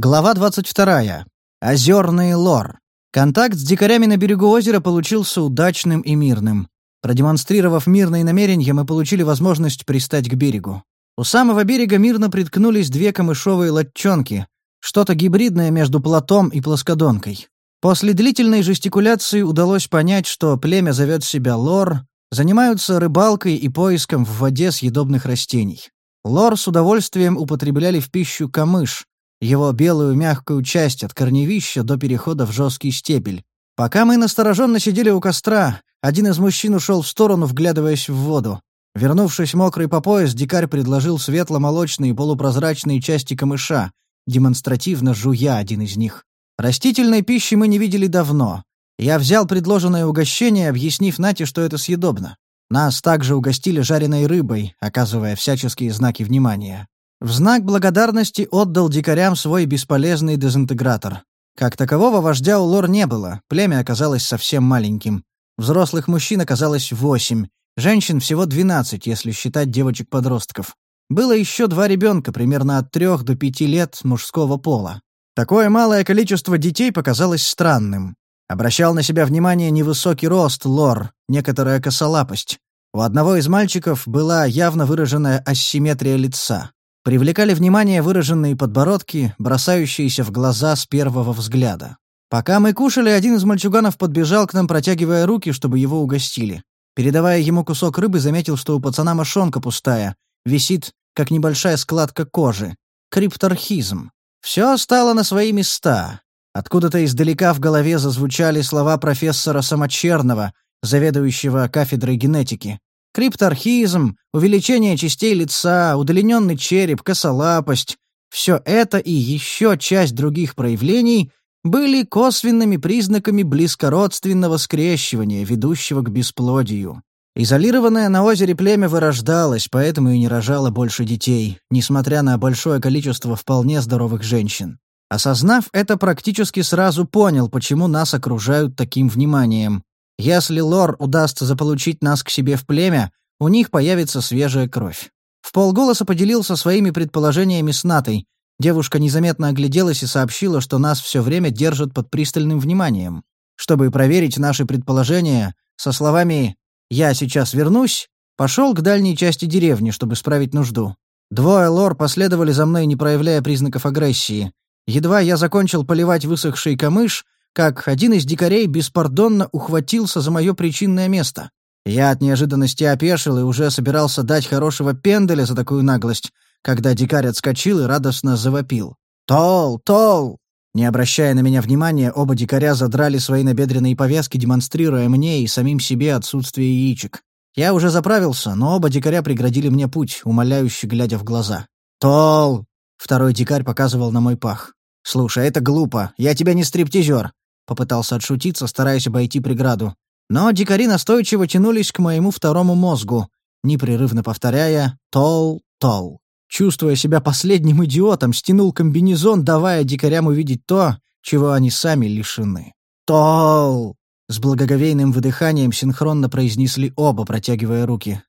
Глава 22. Озерный лор. Контакт с дикарями на берегу озера получился удачным и мирным. Продемонстрировав мирные намерения, мы получили возможность пристать к берегу. У самого берега мирно приткнулись две камышовые лодчонки, что-то гибридное между плотом и плоскодонкой. После длительной жестикуляции удалось понять, что племя зовет себя лор, занимаются рыбалкой и поиском в воде съедобных растений. Лор с удовольствием употребляли в пищу камыш, его белую мягкую часть от корневища до перехода в жесткий стебель. Пока мы настороженно сидели у костра, один из мужчин ушел в сторону, вглядываясь в воду. Вернувшись мокрый по пояс, дикарь предложил светло-молочные полупрозрачные части камыша, демонстративно жуя один из них. Растительной пищи мы не видели давно. Я взял предложенное угощение, объяснив Нате, что это съедобно. Нас также угостили жареной рыбой, оказывая всяческие знаки внимания. В знак благодарности отдал дикарям свой бесполезный дезинтегратор. Как такового вождя у лор не было, племя оказалось совсем маленьким. Взрослых мужчин оказалось восемь, женщин всего двенадцать, если считать девочек-подростков. Было еще два ребенка, примерно от трех до пяти лет мужского пола. Такое малое количество детей показалось странным. Обращал на себя внимание невысокий рост лор, некоторая косолапость. У одного из мальчиков была явно выраженная асимметрия лица. Привлекали внимание выраженные подбородки, бросающиеся в глаза с первого взгляда. Пока мы кушали, один из мальчуганов подбежал к нам, протягивая руки, чтобы его угостили. Передавая ему кусок рыбы, заметил, что у пацана мошонка пустая, висит, как небольшая складка кожи. Крипторхизм. Все стало на свои места. Откуда-то издалека в голове зазвучали слова профессора Самочерного, заведующего кафедрой генетики. Крипторхизм, увеличение частей лица, удлиненный череп, косолапость — все это и еще часть других проявлений были косвенными признаками близкородственного скрещивания, ведущего к бесплодию. Изолированное на озере племя вырождалось, поэтому и не рожало больше детей, несмотря на большое количество вполне здоровых женщин. Осознав это, практически сразу понял, почему нас окружают таким вниманием. Если лор удастся заполучить нас к себе в племя, у них появится свежая кровь. В полголоса поделился своими предположениями с Натой. Девушка незаметно огляделась и сообщила, что нас все время держат под пристальным вниманием. Чтобы проверить наши предположения, со словами «Я сейчас вернусь», пошел к дальней части деревни, чтобы справить нужду. Двое лор последовали за мной, не проявляя признаков агрессии. Едва я закончил поливать высохший камыш — как один из дикарей беспардонно ухватился за мое причинное место. Я от неожиданности опешил и уже собирался дать хорошего пенделя за такую наглость, когда дикарь отскочил и радостно завопил. «Тол! Тол!» Не обращая на меня внимания, оба дикаря задрали свои набедренные повязки, демонстрируя мне и самим себе отсутствие яичек. Я уже заправился, но оба дикаря преградили мне путь, умоляюще глядя в глаза. «Тол!» — второй дикарь показывал на мой пах. «Слушай, это глупо. Я тебя не стриптизер. Попытался отшутиться, стараясь обойти преграду. Но дикари настойчиво тянулись к моему второму мозгу, непрерывно повторяя «тол-тол». Чувствуя себя последним идиотом, стянул комбинезон, давая дикарям увидеть то, чего они сами лишены. «Тол!» С благоговейным выдыханием синхронно произнесли оба, протягивая руки.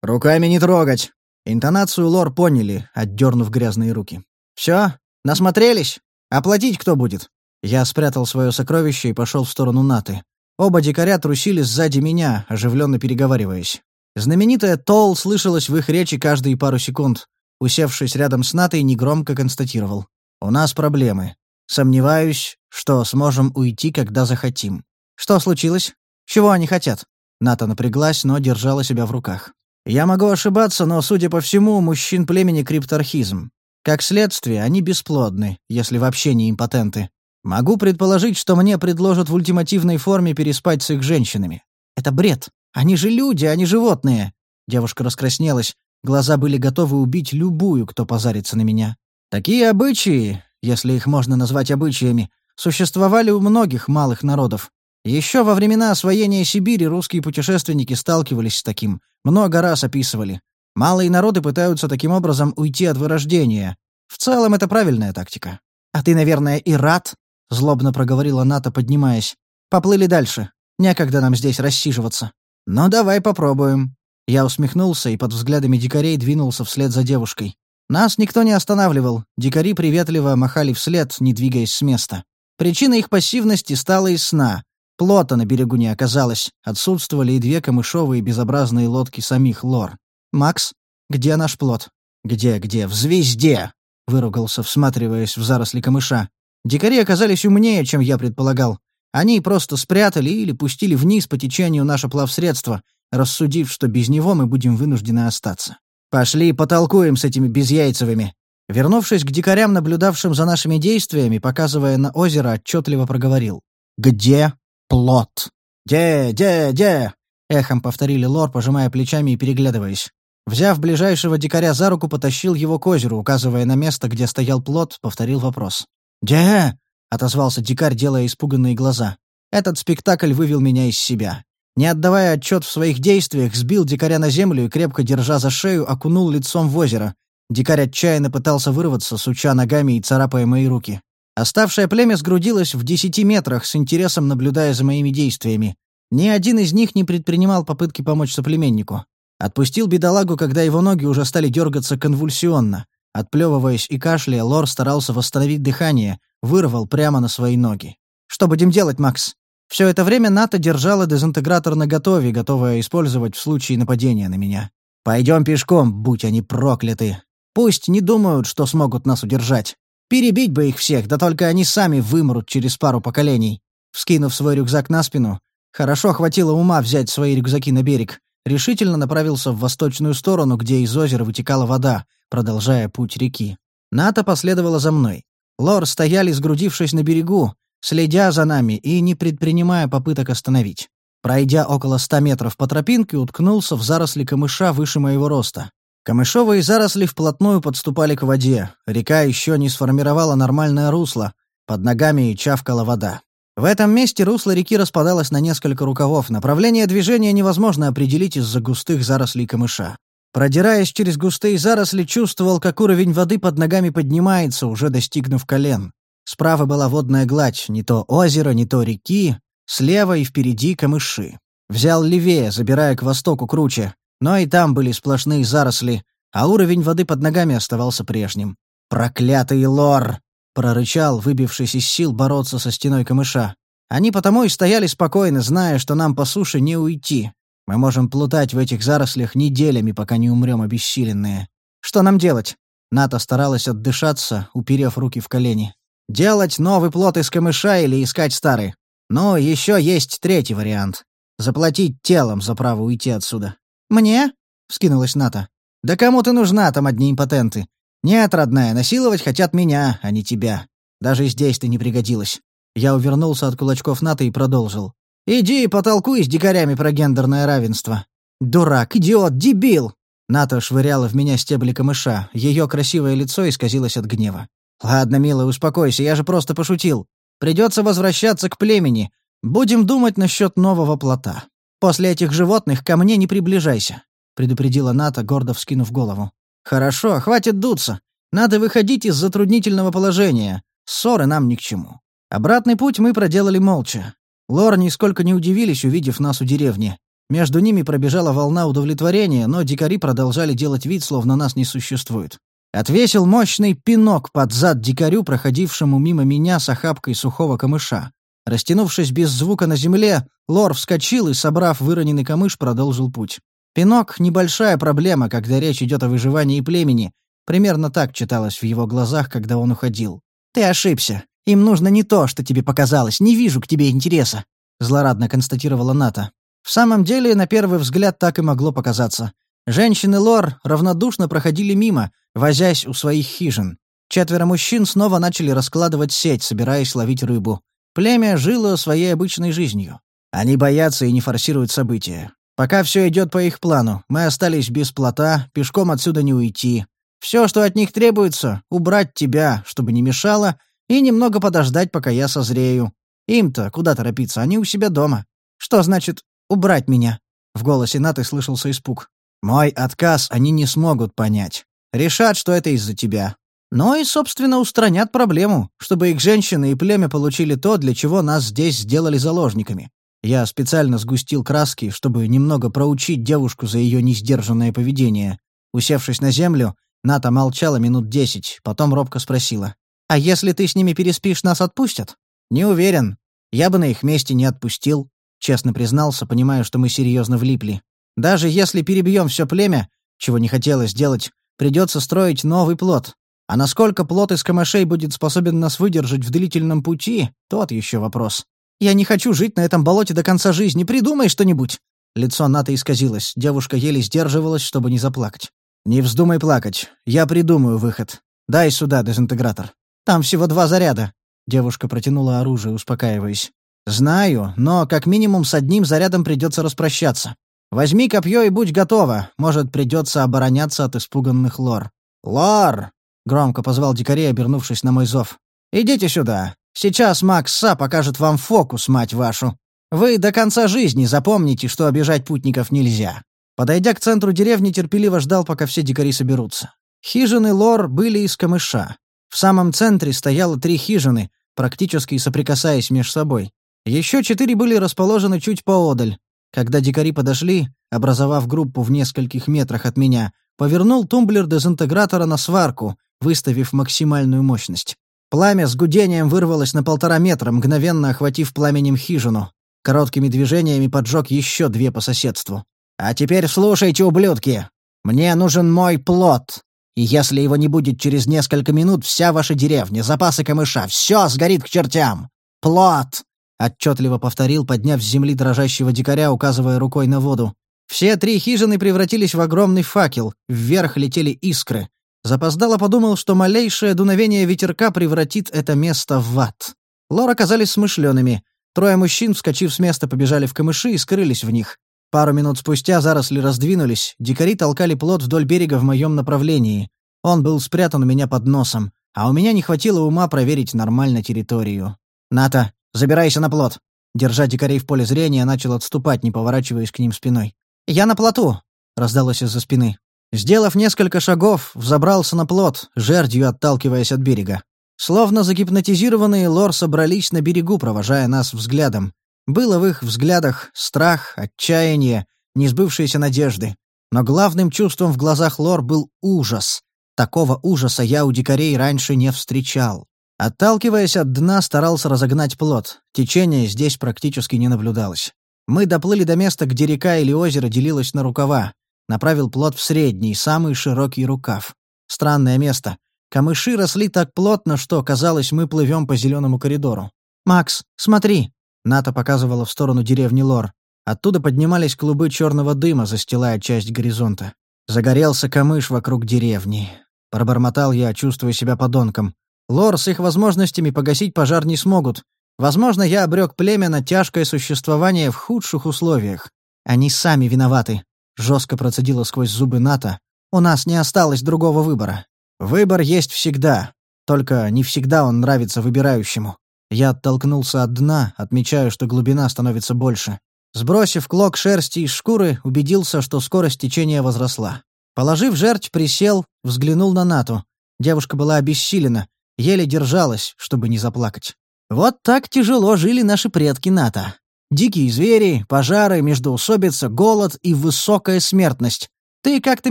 «Руками не трогать!» Интонацию лор поняли, отдернув грязные руки. «Все? Насмотрелись? Оплатить кто будет?» Я спрятал свое сокровище и пошел в сторону Наты. Оба дикаря трусили сзади меня, оживленно переговариваясь. Знаменитая Тол слышалась в их речи каждые пару секунд. Усевшись рядом с Натой, негромко констатировал. «У нас проблемы. Сомневаюсь, что сможем уйти, когда захотим». «Что случилось? Чего они хотят?» Ната напряглась, но держала себя в руках. «Я могу ошибаться, но, судя по всему, мужчин племени крипторхизм. Как следствие, они бесплодны, если вообще не импотенты. Могу предположить, что мне предложат в ультимативной форме переспать с их женщинами. Это бред. Они же люди, а не животные. Девушка раскраснелась. Глаза были готовы убить любую, кто позарится на меня. Такие обычаи, если их можно назвать обычаями, существовали у многих малых народов. Еще во времена освоения Сибири русские путешественники сталкивались с таким, много раз описывали. Малые народы пытаются таким образом уйти от вырождения. В целом это правильная тактика. А ты, наверное, и рад, — злобно проговорила Ната, поднимаясь. «Поплыли дальше. Некогда нам здесь рассиживаться». «Ну, давай попробуем». Я усмехнулся и под взглядами дикарей двинулся вслед за девушкой. Нас никто не останавливал, дикари приветливо махали вслед, не двигаясь с места. Причина их пассивности стала из сна. Плота на берегу не оказалось, отсутствовали и две камышовые безобразные лодки самих лор. «Макс, где наш плот?» «Где, где? В звезде!» — выругался, всматриваясь в заросли камыша. Дикари оказались умнее, чем я предполагал. Они просто спрятали или пустили вниз по течению наше плавсредство, рассудив, что без него мы будем вынуждены остаться. «Пошли потолкуем с этими безяйцевыми». Вернувшись к дикарям, наблюдавшим за нашими действиями, показывая на озеро, отчетливо проговорил. «Где плод?» «Де, де, де!» — эхом повторили лор, пожимая плечами и переглядываясь. Взяв ближайшего дикаря за руку, потащил его к озеру, указывая на место, где стоял плод, повторил вопрос. «Де?» — отозвался дикарь, делая испуганные глаза. Этот спектакль вывел меня из себя. Не отдавая отчет в своих действиях, сбил дикаря на землю и, крепко держа за шею, окунул лицом в озеро. Дикарь отчаянно пытался вырваться, суча ногами и царапая мои руки. Оставшее племя сгрудилось в десяти метрах, с интересом наблюдая за моими действиями. Ни один из них не предпринимал попытки помочь соплеменнику. Отпустил бедолагу, когда его ноги уже стали дергаться конвульсионно. Отплевываясь и кашляя, Лор старался восстановить дыхание, вырвал прямо на свои ноги. «Что будем делать, Макс?» Все это время НАТО держала дезинтегратор наготове, готовая использовать в случае нападения на меня. «Пойдем пешком, будь они прокляты. Пусть не думают, что смогут нас удержать. Перебить бы их всех, да только они сами вымрут через пару поколений». Вскинув свой рюкзак на спину, хорошо хватило ума взять свои рюкзаки на берег, решительно направился в восточную сторону, где из озера вытекала вода, продолжая путь реки. НАТО последовала за мной. Лор стояли, сгрудившись на берегу, следя за нами и не предпринимая попыток остановить. Пройдя около ста метров по тропинке, уткнулся в заросли камыша выше моего роста. Камышовые заросли вплотную подступали к воде. Река еще не сформировала нормальное русло. Под ногами чавкала вода. В этом месте русло реки распадалось на несколько рукавов. Направление движения невозможно определить из-за густых зарослей камыша. Продираясь через густые заросли, чувствовал, как уровень воды под ногами поднимается, уже достигнув колен. Справа была водная гладь, не то озеро, не то реки, слева и впереди камыши. Взял левее, забирая к востоку круче, но и там были сплошные заросли, а уровень воды под ногами оставался прежним. «Проклятый лор!» — прорычал, выбившись из сил бороться со стеной камыша. Они потому и стояли спокойно, зная, что нам по суше не уйти. Мы можем плутать в этих зарослях неделями, пока не умрем обессиленные. Что нам делать? Ната старалась отдышаться, уперев руки в колени. Делать новый плод из камыша или искать старый? Ну, еще есть третий вариант. Заплатить телом за право уйти отсюда. «Мне?» — вскинулась Ната. «Да кому ты нужна, там одни импотенты? Нет, родная, насиловать хотят меня, а не тебя. Даже здесь ты не пригодилась». Я увернулся от кулачков Ната и продолжил. «Иди и потолкуй с дикарями про гендерное равенство». «Дурак, идиот, дебил!» Ната швыряла в меня стебли камыша. Ее красивое лицо исказилось от гнева. «Ладно, милая, успокойся, я же просто пошутил. Придется возвращаться к племени. Будем думать насчет нового плота. После этих животных ко мне не приближайся», — предупредила Ната, гордо вскинув голову. «Хорошо, хватит дуться. Надо выходить из затруднительного положения. Ссоры нам ни к чему». Обратный путь мы проделали молча. Лор нисколько не удивились, увидев нас у деревни. Между ними пробежала волна удовлетворения, но дикари продолжали делать вид, словно нас не существует. Отвесил мощный пинок под зад дикарю, проходившему мимо меня с охапкой сухого камыша. Растянувшись без звука на земле, Лор вскочил и, собрав выроненный камыш, продолжил путь. Пинок — небольшая проблема, когда речь идет о выживании племени. Примерно так читалось в его глазах, когда он уходил. «Ты ошибся. Им нужно не то, что тебе показалось. Не вижу к тебе интереса», — злорадно констатировала Ната. В самом деле, на первый взгляд так и могло показаться. Женщины Лор равнодушно проходили мимо, возясь у своих хижин. Четверо мужчин снова начали раскладывать сеть, собираясь ловить рыбу. Племя жило своей обычной жизнью. Они боятся и не форсируют события. Пока все идет по их плану, мы остались без плота, пешком отсюда не уйти. Все, что от них требуется, убрать тебя, чтобы не мешало, и немного подождать, пока я созрею. Им-то куда торопиться, они у себя дома. Что значит «убрать меня»?» В голосе Наты слышался испуг. Мой отказ они не смогут понять. Решат, что это из-за тебя. Но и, собственно, устранят проблему, чтобы их женщины и племя получили то, для чего нас здесь сделали заложниками. Я специально сгустил краски, чтобы немного проучить девушку за ее несдержанное поведение. Усевшись на землю, Ната молчала минут десять, потом робко спросила. «А если ты с ними переспишь, нас отпустят?» «Не уверен. Я бы на их месте не отпустил», — честно признался, понимая, что мы серьезно влипли. «Даже если перебьем все племя, чего не хотелось делать, придется строить новый плод. А насколько плод из камышей будет способен нас выдержать в длительном пути, тот еще вопрос. Я не хочу жить на этом болоте до конца жизни, придумай что-нибудь!» Лицо Ната исказилось, девушка еле сдерживалась, чтобы не заплакать. «Не вздумай плакать. Я придумаю выход. Дай сюда дезинтегратор. Там всего два заряда». Девушка протянула оружие, успокаиваясь. «Знаю, но как минимум с одним зарядом придется распрощаться. Возьми копье и будь готова. Может, придется обороняться от испуганных лор». «Лор!» — громко позвал дикарей, обернувшись на мой зов. «Идите сюда. Сейчас Макс Са покажет вам фокус, мать вашу. Вы до конца жизни запомните, что обижать путников нельзя». Подойдя к центру деревни, терпеливо ждал, пока все дикари соберутся. Хижины Лор были из камыша. В самом центре стояло три хижины, практически соприкасаясь между собой. Еще четыре были расположены чуть поодаль. Когда дикари подошли, образовав группу в нескольких метрах от меня, повернул тумблер дезинтегратора на сварку, выставив максимальную мощность. Пламя с гудением вырвалось на полтора метра, мгновенно охватив пламенем хижину. Короткими движениями поджег еще две по соседству. А теперь слушайте, ублюдки. Мне нужен мой плод. И если его не будет через несколько минут, вся ваша деревня, запасы камыша, все сгорит к чертям. Плод!» — отчетливо повторил, подняв с земли дрожащего дикаря, указывая рукой на воду. Все три хижины превратились в огромный факел, вверх летели искры. Запоздало подумал, что малейшее дуновение ветерка превратит это место в ад. Лор оказались смышленными. Трое мужчин, вскочив с места, побежали в камыши и скрылись в них. Пару минут спустя заросли раздвинулись, дикари толкали плот вдоль берега в моем направлении. Он был спрятан у меня под носом, а у меня не хватило ума проверить нормально территорию. «Ната, забирайся на плот!» Держа дикарей в поле зрения, начал отступать, не поворачиваясь к ним спиной. «Я на плоту!» — раздалось из-за спины. Сделав несколько шагов, взобрался на плот, жердью отталкиваясь от берега. Словно загипнотизированные лор собрались на берегу, провожая нас взглядом. Было в их взглядах страх, отчаяние, несбывшиеся надежды. Но главным чувством в глазах Лор был ужас. Такого ужаса я у дикарей раньше не встречал. Отталкиваясь от дна, старался разогнать плот. Течения здесь практически не наблюдалось. Мы доплыли до места, где река или озеро делилось на рукава. Направил плот в средний, самый широкий рукав. Странное место. Камыши росли так плотно, что, казалось, мы плывем по зеленому коридору. «Макс, смотри!» Ната показывала в сторону деревни Лор. Оттуда поднимались клубы черного дыма, застилая часть горизонта. Загорелся камыш вокруг деревни. Пробормотал я, чувствуя себя подонком. Лор с их возможностями погасить пожар не смогут. Возможно, я обрек племя на тяжкое существование в худших условиях. Они сами виноваты. Жестко процедила сквозь зубы Ната. У нас не осталось другого выбора. Выбор есть всегда. Только не всегда он нравится выбирающему. Я оттолкнулся от дна, отмечая, что глубина становится больше. Сбросив клок шерсти из шкуры, убедился, что скорость течения возросла. Положив жерть, присел, взглянул на Нату. Девушка была обессилена, еле держалась, чтобы не заплакать. Вот так тяжело жили наши предки Ната. Дикие звери, пожары, междоусобица, голод и высокая смертность. Ты как-то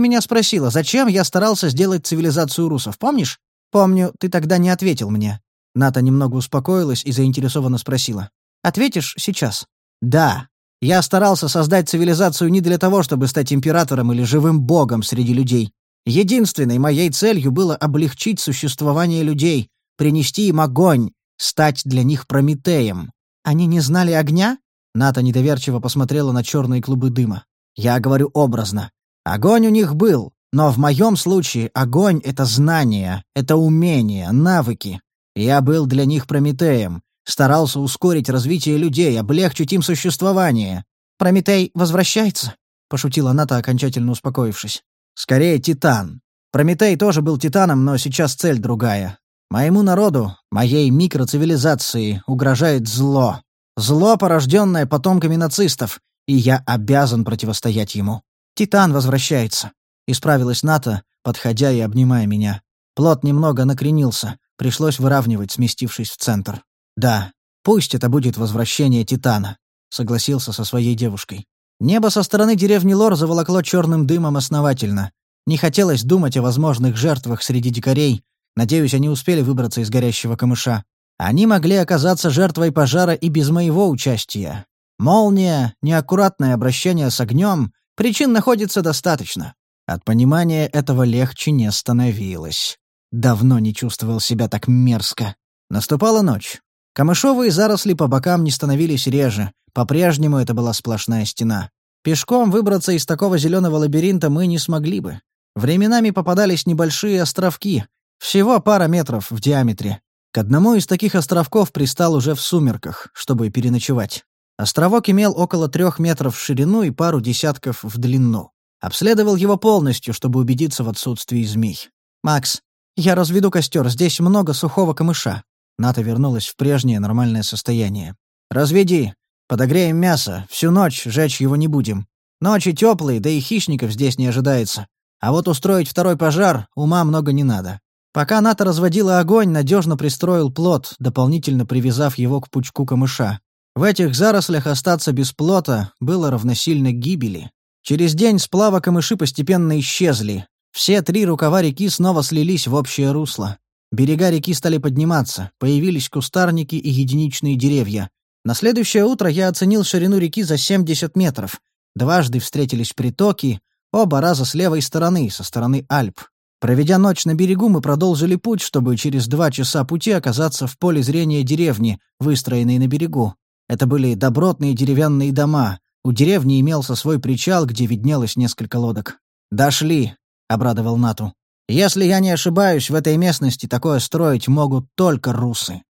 меня спросила, зачем я старался сделать цивилизацию русов, помнишь? Помню, ты тогда не ответил мне. Ната немного успокоилась и заинтересованно спросила. «Ответишь сейчас?» «Да. Я старался создать цивилизацию не для того, чтобы стать императором или живым богом среди людей. Единственной моей целью было облегчить существование людей, принести им огонь, стать для них Прометеем. Они не знали огня?» Ната недоверчиво посмотрела на черные клубы дыма. «Я говорю образно. Огонь у них был, но в моем случае огонь — это знание, это умение, навыки. Я был для них Прометеем, старался ускорить развитие людей, облегчить им существование. «Прометей возвращается?» — пошутила Ната, окончательно успокоившись. «Скорее, Титан. Прометей тоже был Титаном, но сейчас цель другая. Моему народу, моей микроцивилизации, угрожает зло. Зло, порожденное потомками нацистов, и я обязан противостоять ему. Титан возвращается», — исправилась Ната, подходя и обнимая меня. Плот немного накренился. Пришлось выравнивать, сместившись в центр. «Да, пусть это будет возвращение Титана», — согласился со своей девушкой. Небо со стороны деревни Лор заволокло черным дымом основательно. Не хотелось думать о возможных жертвах среди дикарей. Надеюсь, они успели выбраться из горящего камыша. Они могли оказаться жертвой пожара и без моего участия. Молния, неаккуратное обращение с огнем — причин находится достаточно. От понимания этого легче не становилось. Давно не чувствовал себя так мерзко. Наступала ночь. Камышовые заросли по бокам не становились реже. По-прежнему это была сплошная стена. Пешком выбраться из такого зеленого лабиринта мы не смогли бы. Временами попадались небольшие островки, всего пара метров в диаметре. К одному из таких островков пристал уже в сумерках, чтобы переночевать. Островок имел около трех метров в ширину и пару десятков в длину. Обследовал его полностью, чтобы убедиться в отсутствии змей. «Макс, я разведу костер, здесь много сухого камыша». Ната вернулась в прежнее нормальное состояние. «Разведи. Подогреем мясо. Всю ночь жечь его не будем. Ночи теплые, да и хищников здесь не ожидается. А вот устроить второй пожар ума много не надо. Пока Ната разводила огонь, надежно пристроил плот, дополнительно привязав его к пучку камыша. В этих зарослях остаться без плота было равносильно гибели. Через день сплава камыши постепенно исчезли. Все три рукава реки снова слились в общее русло. Берега реки стали подниматься, появились кустарники и единичные деревья. На следующее утро я оценил ширину реки за 70 метров. Дважды встретились притоки, Оба раза с левой стороны, со стороны Альп. Проведя ночь на берегу, мы продолжили путь, чтобы через два часа пути оказаться в поле зрения деревни, выстроенной на берегу. Это были добротные деревянные дома. У деревни имелся свой причал, где виднелось несколько лодок. «Дошли», — обрадовал Нату. «Если я не ошибаюсь, в этой местности такое строить могут только русы».